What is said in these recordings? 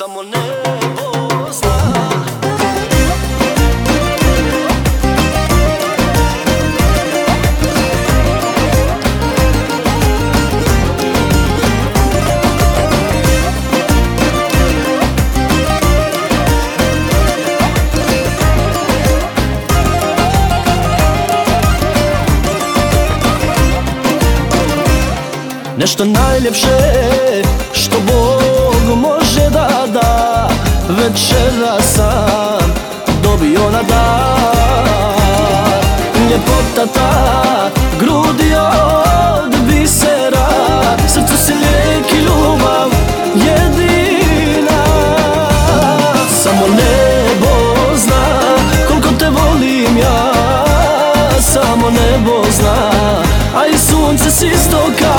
Samo nebo zna. Nešto najljepše što da Večera sam dobio na dar Ljepota ta grudi od bisera Srcu si lijek i ljubav jedina. Samo nebo zna koliko te volim ja. Samo nebo zna a i sunce s istoka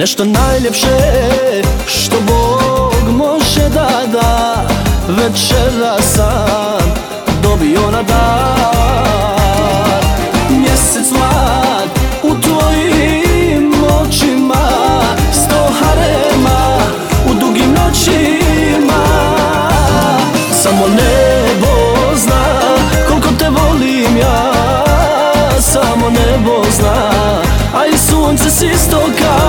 Nešto najljepše što Bog može da da. Večera sam dobio na dar Mjesec mlad u tvojim očima. Sto harema u dugim noćima. Samo nebo zna koliko te volim ja. Samo nebo zna a i sunce s istoka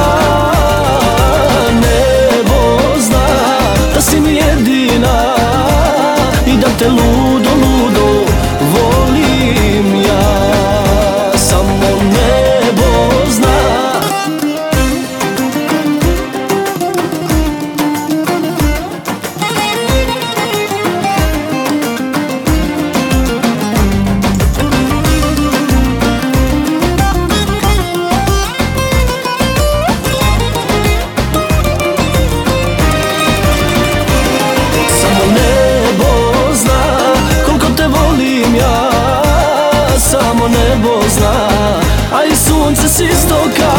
ja Samo